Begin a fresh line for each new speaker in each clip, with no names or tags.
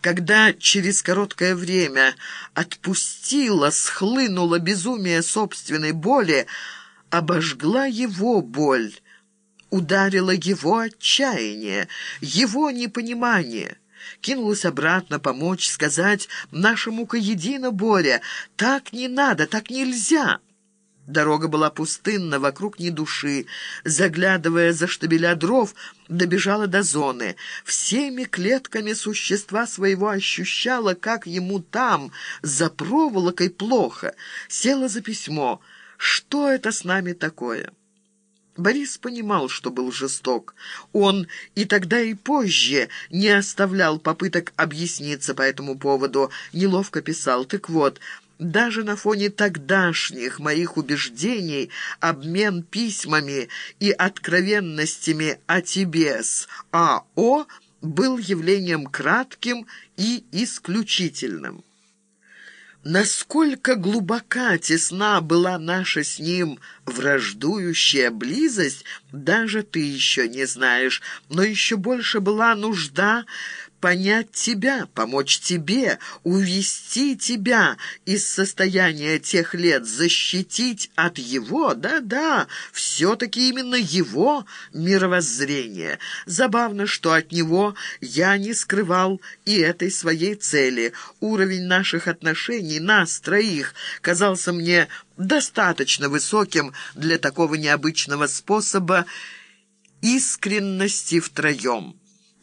Когда через короткое время отпустила, схлынула безумие собственной боли, обожгла его боль, ударила его отчаяние, его непонимание. Кинулась обратно помочь, сказать «Наша мука едина, Боря, так не надо, так нельзя». Дорога была пустынна, вокруг ни души. Заглядывая за штабеля дров, добежала до зоны. Всеми клетками существа своего ощущала, как ему там, за проволокой, плохо. Села за письмо. «Что это с нами такое?» Борис понимал, что был жесток. Он и тогда, и позже не оставлял попыток объясниться по этому поводу. Неловко писал. «Так вот...» Даже на фоне тогдашних моих убеждений обмен письмами и откровенностями о тебе с А.О. был явлением кратким и исключительным. Насколько глубока, тесна была наша с ним враждующая близость, даже ты еще не знаешь, но еще больше была нужда понять тебя, помочь тебе, увести тебя из состояния тех лет, защитить от его, да-да, все-таки именно его мировоззрение. Забавно, что от него я не скрывал и этой своей цели. Уровень наших отношений, нас троих, казался мне достаточно высоким для такого необычного способа искренности втроем.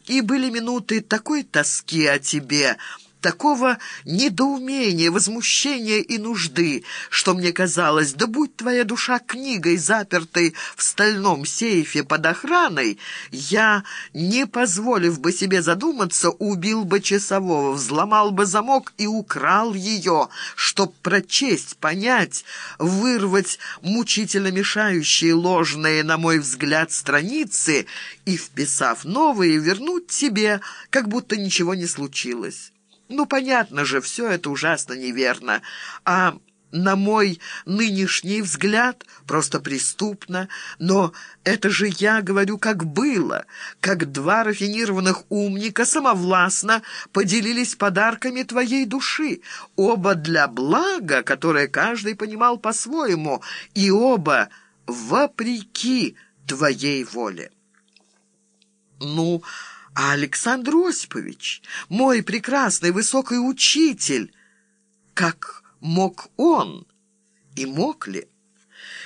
И были минуты такой тоски о тебе, такого недоумения, возмущения и нужды, что мне казалось, да будь твоя душа книгой, запертой в стальном сейфе под охраной, я, не позволив бы себе задуматься, убил бы часового, взломал бы замок и украл ее, чтоб прочесть, понять, вырвать мучительно мешающие ложные, на мой взгляд, страницы и, вписав новые, вернуть тебе, как будто ничего не случилось. Ну, понятно же, все это ужасно неверно. А на мой нынешний взгляд просто преступно, но это же я говорю, как было, как два рафинированных умника самовластно поделились подарками твоей души, оба для блага, которое каждый понимал по-своему, и оба вопреки твоей воле. Ну, а Александр Осипович, мой прекрасный высокий учитель, как мог он и мог ли?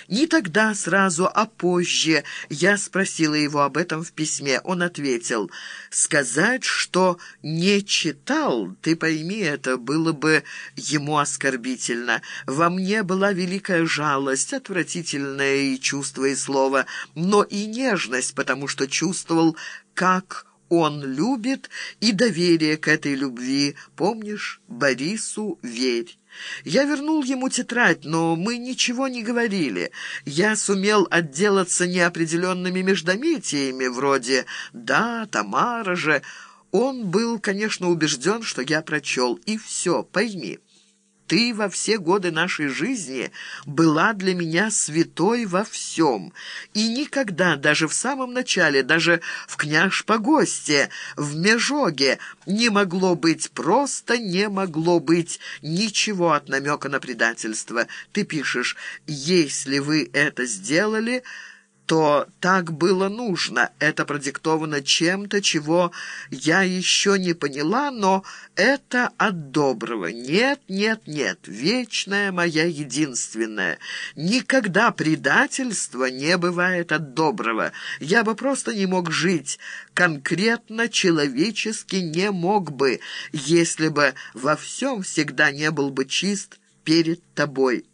Не тогда сразу, а позже я спросила его об этом в письме. Он ответил, «Сказать, что не читал, ты пойми, это было бы ему оскорбительно. Во мне была великая жалость, отвратительное и чувство, и слово, но и нежность, потому что чувствовал, как он любит, и доверие к этой любви. Помнишь, Борису верь. Я вернул ему тетрадь, но мы ничего не говорили. Я сумел отделаться неопределенными междометиями, вроде «да, Тамара же». Он был, конечно, убежден, что я прочел, и все, пойми». Ты во все годы нашей жизни была для меня святой во всем, и никогда, даже в самом начале, даже в Княж-Погосте, в Межоге, не могло быть, просто не могло быть ничего от намека на предательство. Ты пишешь «Если вы это сделали...» то так было нужно. Это продиктовано чем-то, чего я еще не поняла, но это от доброго. Нет, нет, нет, вечная моя единственная. Никогда предательство не бывает от доброго. Я бы просто не мог жить, конкретно человечески не мог бы, если бы во всем всегда не был бы чист перед тобой»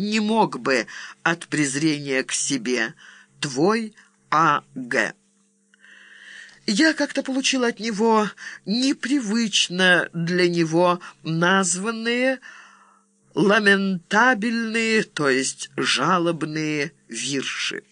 не мог бы от презрения к себе. Твой А.Г. Я как-то получил от него непривычно для него названные ламентабельные, то есть жалобные вирши.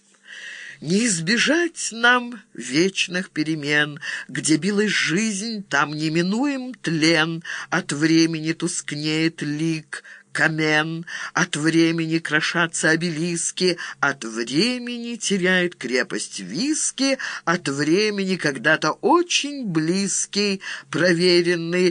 Не избежать нам вечных перемен, Где билась жизнь, там неминуем тлен, От времени тускнеет лик, камен, от времени крошатся обелиски, от времени теряет крепость виски, от времени когда-то очень близкий, проверенный,